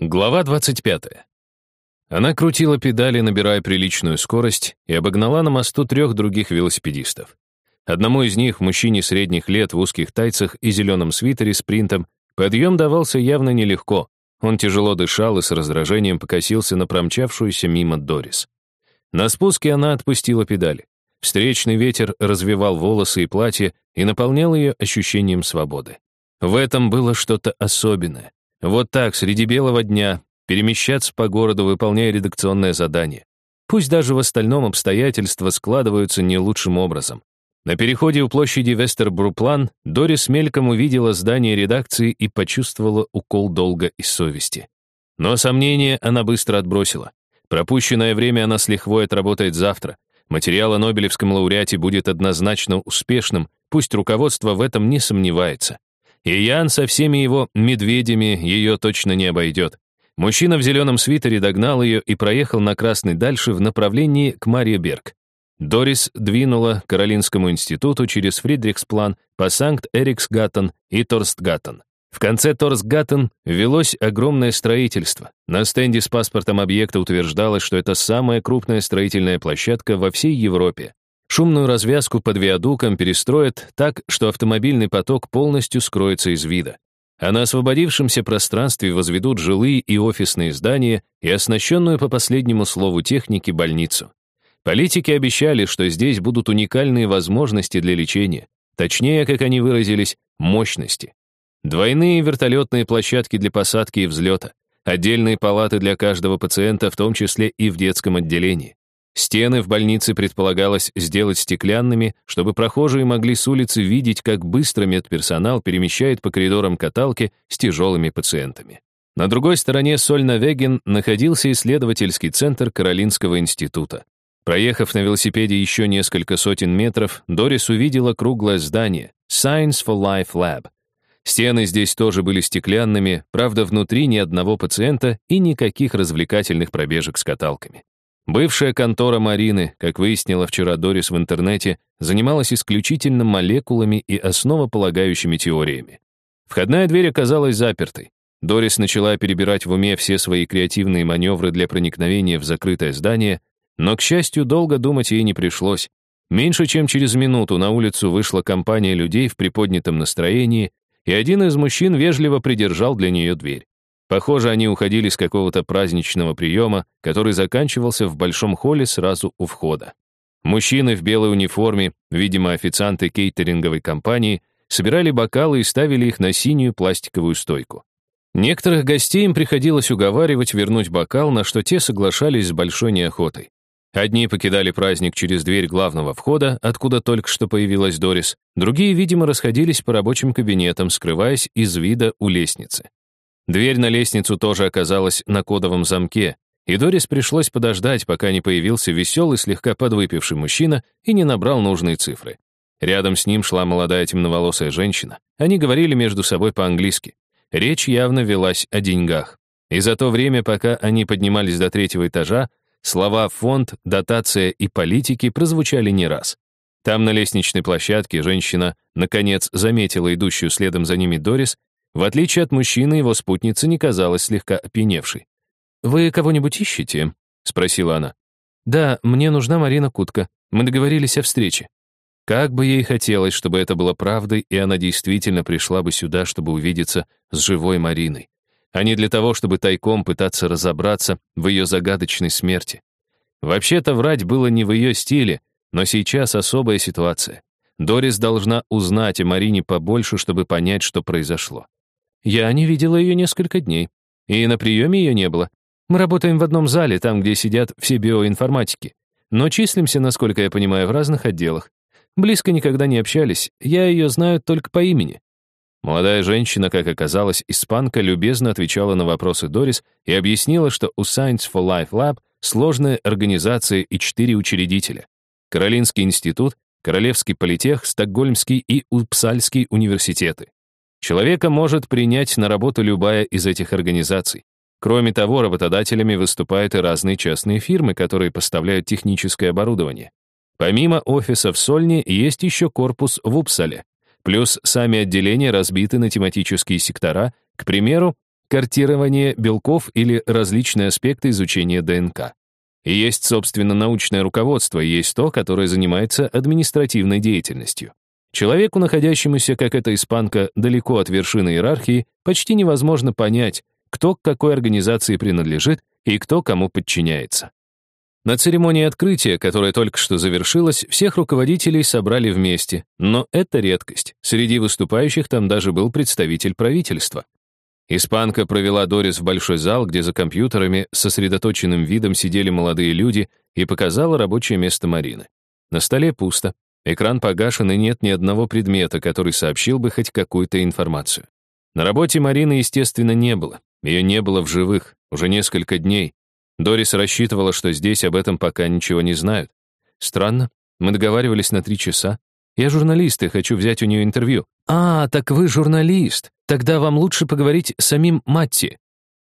Глава 25. Она крутила педали, набирая приличную скорость, и обогнала на мосту трех других велосипедистов. Одному из них, мужчине средних лет в узких тайцах и зеленом свитере с принтом, подъем давался явно нелегко. Он тяжело дышал и с раздражением покосился на промчавшуюся мимо Дорис. На спуске она отпустила педали. Встречный ветер развивал волосы и платье и наполнял ее ощущением свободы. В этом было что-то особенное. Вот так, среди белого дня, перемещаться по городу, выполняя редакционное задание. Пусть даже в остальном обстоятельства складываются не лучшим образом. На переходе у площади Вестербруплан Дорис мельком увидела здание редакции и почувствовала укол долга и совести. Но сомнения она быстро отбросила. Пропущенное время она с лихвой отработает завтра. Материал о Нобелевском лауреате будет однозначно успешным, пусть руководство в этом не сомневается. И Ян со всеми его медведями ее точно не обойдет. Мужчина в зеленом свитере догнал ее и проехал на красный дальше в направлении к Марьеберг. Дорис двинула к Каролинскому институту через Фридрихсплан по Санкт-Эриксгаттен и Торстгаттен. В конце Торстгаттен велось огромное строительство. На стенде с паспортом объекта утверждалось, что это самая крупная строительная площадка во всей Европе. Шумную развязку под виадуком перестроят так, что автомобильный поток полностью скроется из вида. А на освободившемся пространстве возведут жилые и офисные здания и оснащенную по последнему слову техники больницу. Политики обещали, что здесь будут уникальные возможности для лечения, точнее, как они выразились, мощности. Двойные вертолетные площадки для посадки и взлета, отдельные палаты для каждого пациента, в том числе и в детском отделении. Стены в больнице предполагалось сделать стеклянными, чтобы прохожие могли с улицы видеть, как быстро медперсонал перемещает по коридорам каталки с тяжелыми пациентами. На другой стороне Сольна-Веген находился исследовательский центр Каролинского института. Проехав на велосипеде еще несколько сотен метров, Дорис увидела круглое здание Science for Life Lab. Стены здесь тоже были стеклянными, правда, внутри ни одного пациента и никаких развлекательных пробежек с каталками. Бывшая контора Марины, как выяснила вчера Дорис в интернете, занималась исключительно молекулами и основополагающими теориями. Входная дверь оказалась запертой. Дорис начала перебирать в уме все свои креативные маневры для проникновения в закрытое здание, но, к счастью, долго думать ей не пришлось. Меньше чем через минуту на улицу вышла компания людей в приподнятом настроении, и один из мужчин вежливо придержал для нее дверь. Похоже, они уходили с какого-то праздничного приема, который заканчивался в большом холле сразу у входа. Мужчины в белой униформе, видимо, официанты кейтеринговой компании, собирали бокалы и ставили их на синюю пластиковую стойку. Некоторых гостей им приходилось уговаривать вернуть бокал, на что те соглашались с большой неохотой. Одни покидали праздник через дверь главного входа, откуда только что появилась Дорис, другие, видимо, расходились по рабочим кабинетам, скрываясь из вида у лестницы. Дверь на лестницу тоже оказалась на кодовом замке, и Дорис пришлось подождать, пока не появился веселый, слегка подвыпивший мужчина и не набрал нужные цифры. Рядом с ним шла молодая темноволосая женщина. Они говорили между собой по-английски. Речь явно велась о деньгах. И за то время, пока они поднимались до третьего этажа, слова «фонд», «дотация» и «политики» прозвучали не раз. Там, на лестничной площадке, женщина, наконец, заметила идущую следом за ними Дорис в отличие от мужчины, его спутница не казалась слегка опьяневшей. «Вы кого-нибудь ищете?» — спросила она. «Да, мне нужна Марина Кутка. Мы договорились о встрече». Как бы ей хотелось, чтобы это было правдой, и она действительно пришла бы сюда, чтобы увидеться с живой Мариной, а не для того, чтобы тайком пытаться разобраться в ее загадочной смерти. Вообще-то врать было не в ее стиле, но сейчас особая ситуация. Дорис должна узнать о Марине побольше, чтобы понять, что произошло. Я не видела ее несколько дней. И на приеме ее не было. Мы работаем в одном зале, там, где сидят все биоинформатики. Но числимся, насколько я понимаю, в разных отделах. Близко никогда не общались, я ее знаю только по имени. Молодая женщина, как оказалось, испанка, любезно отвечала на вопросы Дорис и объяснила, что у Science for Life Lab сложная организация и четыре учредителя. Каролинский институт, Королевский политех, Стокгольмский и Упсальский университеты. Человека может принять на работу любая из этих организаций. Кроме того, работодателями выступают и разные частные фирмы, которые поставляют техническое оборудование. Помимо офиса в Сольне есть еще корпус в Упсале. Плюс сами отделения разбиты на тематические сектора, к примеру, картирование белков или различные аспекты изучения ДНК. Есть, собственно, научное руководство, есть то, которое занимается административной деятельностью. Человеку, находящемуся, как эта испанка, далеко от вершины иерархии, почти невозможно понять, кто к какой организации принадлежит и кто кому подчиняется. На церемонии открытия, которая только что завершилась, всех руководителей собрали вместе, но это редкость. Среди выступающих там даже был представитель правительства. Испанка провела Дорис в большой зал, где за компьютерами с сосредоточенным видом сидели молодые люди и показала рабочее место Марины. На столе пусто, экран погашен и нет ни одного предмета, который сообщил бы хоть какую-то информацию. На работе Марины, естественно, не было. Ее не было в живых уже несколько дней. Дорис рассчитывала, что здесь об этом пока ничего не знают. Странно, мы договаривались на три часа. Я журналист и хочу взять у нее интервью. А, так вы журналист. Тогда вам лучше поговорить с самим Матти.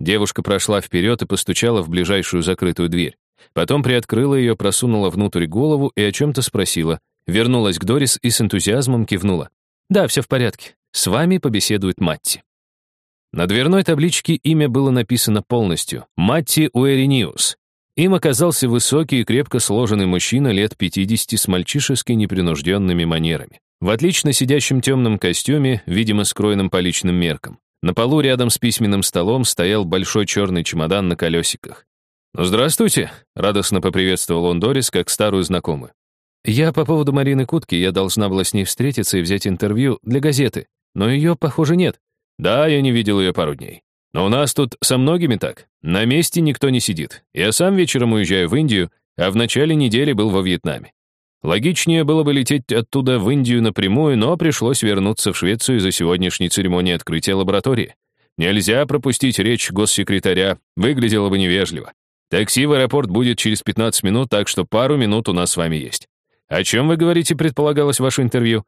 Девушка прошла вперед и постучала в ближайшую закрытую дверь. Потом приоткрыла ее, просунула внутрь голову и о чем-то спросила. Вернулась к Дорис и с энтузиазмом кивнула. «Да, все в порядке. С вами побеседует Матти». На дверной табличке имя было написано полностью — Матти Уэриниус. Им оказался высокий и крепко сложенный мужчина лет 50 с мальчишески непринужденными манерами. В отлично сидящем темном костюме, видимо, скроенном по личным меркам. На полу рядом с письменным столом стоял большой черный чемодан на колесиках. «Ну, здравствуйте!» — радостно поприветствовал он Дорис, как старую знакомую. «Я по поводу Марины Кутки, я должна была с ней встретиться и взять интервью для газеты, но ее, похоже, нет. Да, я не видел ее пару дней. Но у нас тут со многими так. На месте никто не сидит. Я сам вечером уезжаю в Индию, а в начале недели был во Вьетнаме. Логичнее было бы лететь оттуда в Индию напрямую, но пришлось вернуться в Швецию за сегодняшней церемонией открытия лаборатории. Нельзя пропустить речь госсекретаря, выглядело бы невежливо. Такси в аэропорт будет через 15 минут, так что пару минут у нас с вами есть. О чем вы говорите, предполагалось ваше интервью?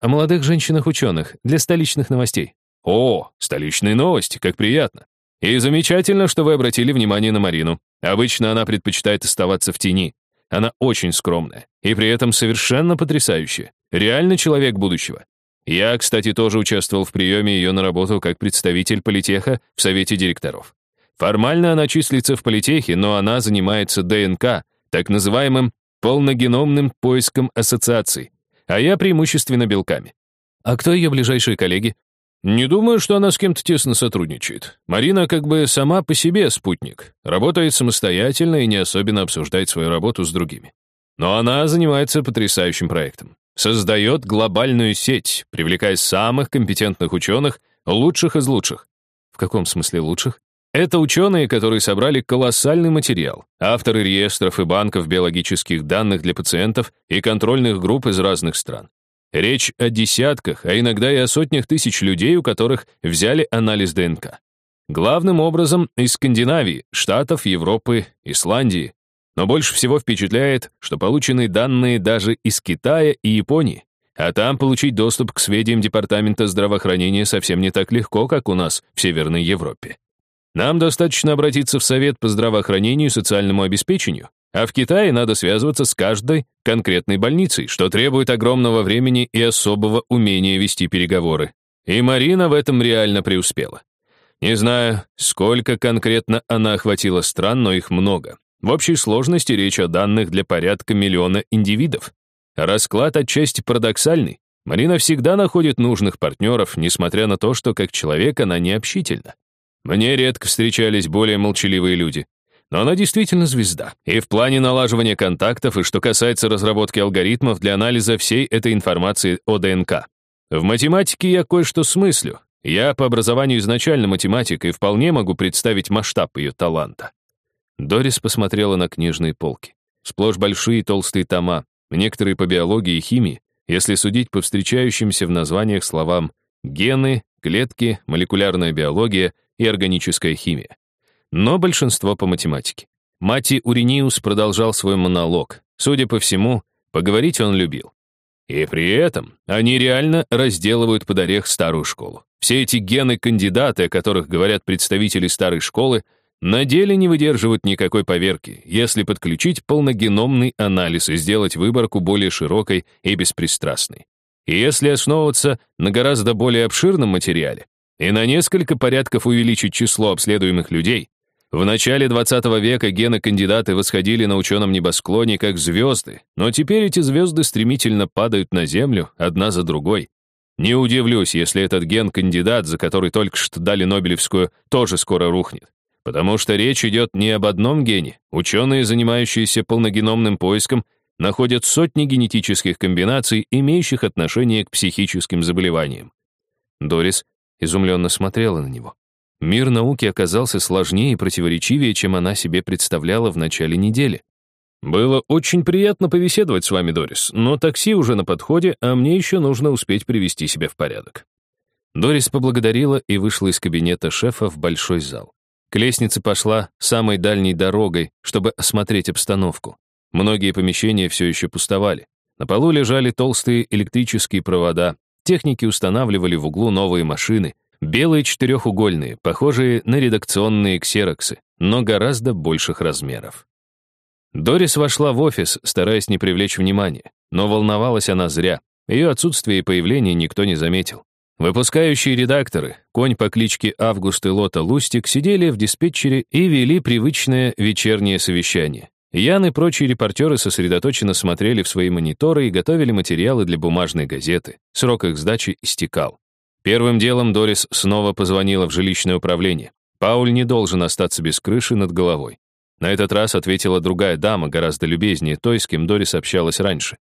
О молодых женщинах-ученых, для столичных новостей. О, столичные новости, как приятно. И замечательно, что вы обратили внимание на Марину. Обычно она предпочитает оставаться в тени. Она очень скромная и при этом совершенно потрясающая. Реально человек будущего. Я, кстати, тоже участвовал в приеме ее на работу как представитель политеха в совете директоров. Формально она числится в политехе, но она занимается ДНК, так называемым полногеномным поиском ассоциаций, а я преимущественно белками. А кто ее ближайшие коллеги? Не думаю, что она с кем-то тесно сотрудничает. Марина как бы сама по себе спутник, работает самостоятельно и не особенно обсуждает свою работу с другими. Но она занимается потрясающим проектом. Создает глобальную сеть, привлекая самых компетентных ученых, лучших из лучших. В каком смысле лучших? Это ученые, которые собрали колоссальный материал, авторы реестров и банков биологических данных для пациентов и контрольных групп из разных стран. Речь о десятках, а иногда и о сотнях тысяч людей, у которых взяли анализ ДНК. Главным образом из Скандинавии, Штатов, Европы, Исландии. Но больше всего впечатляет, что получены данные даже из Китая и Японии. А там получить доступ к сведениям Департамента здравоохранения совсем не так легко, как у нас в Северной Европе. Нам достаточно обратиться в Совет по здравоохранению и социальному обеспечению, а в Китае надо связываться с каждой конкретной больницей, что требует огромного времени и особого умения вести переговоры. И Марина в этом реально преуспела. Не знаю, сколько конкретно она охватила стран, но их много. В общей сложности речь о данных для порядка миллиона индивидов. Расклад отчасти парадоксальный. Марина всегда находит нужных партнеров, несмотря на то, что как человек она не общительна. Мне редко встречались более молчаливые люди но она действительно звезда. И в плане налаживания контактов, и что касается разработки алгоритмов для анализа всей этой информации о ДНК. В математике я кое-что смыслю. Я по образованию изначально математик и вполне могу представить масштаб ее таланта. Дорис посмотрела на книжные полки. Сплошь большие толстые тома, некоторые по биологии и химии, если судить по встречающимся в названиях словам гены, клетки, молекулярная биология и органическая химия но большинство по математике. Мати Уриниус продолжал свой монолог. Судя по всему, поговорить он любил. И при этом они реально разделывают под орех старую школу. Все эти гены-кандидаты, о которых говорят представители старой школы, на деле не выдерживают никакой поверки, если подключить полногеномный анализ и сделать выборку более широкой и беспристрастной. И если основываться на гораздо более обширном материале, и на несколько порядков увеличить число обследуемых людей, в начале 20 века гены-кандидаты восходили на ученом небосклоне как звезды, но теперь эти звезды стремительно падают на Землю одна за другой. Не удивлюсь, если этот ген-кандидат, за который только что дали Нобелевскую, тоже скоро рухнет. Потому что речь идет не об одном гене. Ученые, занимающиеся полногеномным поиском, находят сотни генетических комбинаций, имеющих отношение к психическим заболеваниям. Дорис изумленно смотрела на него. Мир науки оказался сложнее и противоречивее, чем она себе представляла в начале недели. «Было очень приятно побеседовать с вами, Дорис, но такси уже на подходе, а мне еще нужно успеть привести себя в порядок». Дорис поблагодарила и вышла из кабинета шефа в большой зал. К лестнице пошла самой дальней дорогой, чтобы осмотреть обстановку. Многие помещения все еще пустовали. На полу лежали толстые электрические провода, техники устанавливали в углу новые машины, белые четырехугольные, похожие на редакционные ксероксы, но гораздо больших размеров. Дорис вошла в офис, стараясь не привлечь внимания, но волновалась она зря. Ее отсутствие и появление никто не заметил. Выпускающие редакторы, конь по кличке Август и Лота Лустик, сидели в диспетчере и вели привычное вечернее совещание. Ян и прочие репортеры сосредоточенно смотрели в свои мониторы и готовили материалы для бумажной газеты. Срок их сдачи истекал. Первым делом Дорис снова позвонила в жилищное управление. Пауль не должен остаться без крыши над головой. На этот раз ответила другая дама, гораздо любезнее той, с кем Дорис общалась раньше.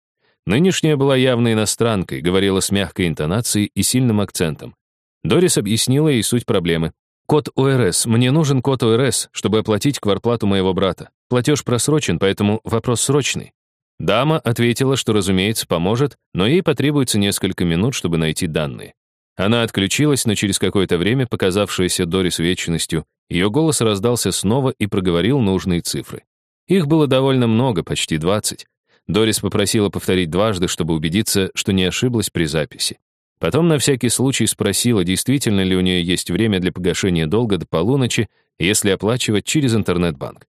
Нынешняя была явно иностранкой, говорила с мягкой интонацией и сильным акцентом. Дорис объяснила ей суть проблемы. «Код ОРС. Мне нужен код ОРС, чтобы оплатить кварплату моего брата. Платеж просрочен, поэтому вопрос срочный». Дама ответила, что, разумеется, поможет, но ей потребуется несколько минут, чтобы найти данные. Она отключилась, но через какое-то время, показавшееся Дорис вечностью, ее голос раздался снова и проговорил нужные цифры. Их было довольно много, почти 20. Дорис попросила повторить дважды, чтобы убедиться, что не ошиблась при записи. Потом на всякий случай спросила, действительно ли у нее есть время для погашения долга до полуночи, если оплачивать через интернет-банк.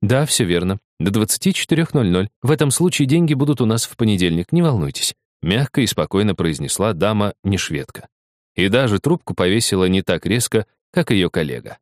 «Да, все верно. До 24.00. В этом случае деньги будут у нас в понедельник, не волнуйтесь», мягко и спокойно произнесла дама не шведка. И даже трубку повесила не так резко, как ее коллега.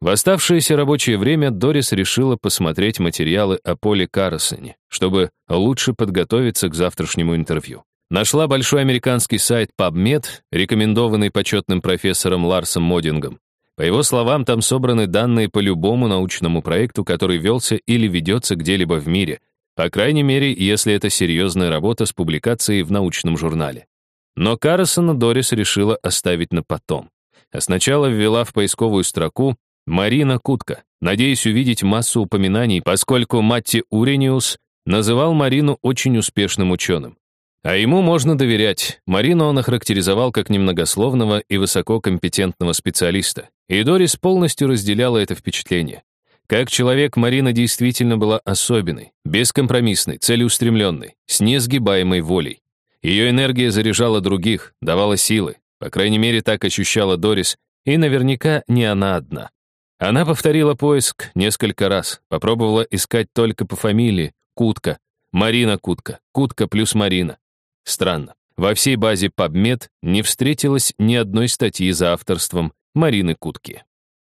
В оставшееся рабочее время Дорис решила посмотреть материалы о Поле Карросоне, чтобы лучше подготовиться к завтрашнему интервью. Нашла большой американский сайт PubMed, рекомендованный почетным профессором Ларсом Модингом. По его словам, там собраны данные по любому научному проекту, который велся или ведется где-либо в мире, по крайней мере, если это серьезная работа с публикацией в научном журнале. Но Каррисона Дорис решила оставить на потом. А сначала ввела в поисковую строку «Марина Кутка», надеясь увидеть массу упоминаний, поскольку Матти Урениус называл Марину очень успешным ученым. А ему можно доверять. Марину он охарактеризовал как немногословного и высококомпетентного специалиста. И Дорис полностью разделяла это впечатление. Как человек, Марина действительно была особенной, бескомпромиссной, целеустремленной, с несгибаемой волей. Ее энергия заряжала других, давала силы. По крайней мере, так ощущала Дорис, и наверняка не она одна. Она повторила поиск несколько раз, попробовала искать только по фамилии Кутка, Марина Кутка, Кутка плюс Марина. Странно. Во всей базе PubMed не встретилось ни одной статьи за авторством Марины Кутки.